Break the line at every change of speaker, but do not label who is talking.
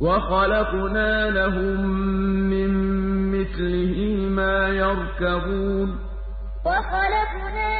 وَخَلَقْنَا لَهُم مِّن مِّثْلِهِ مَا يَرْكَبُونَ. وَخَلَقْنَا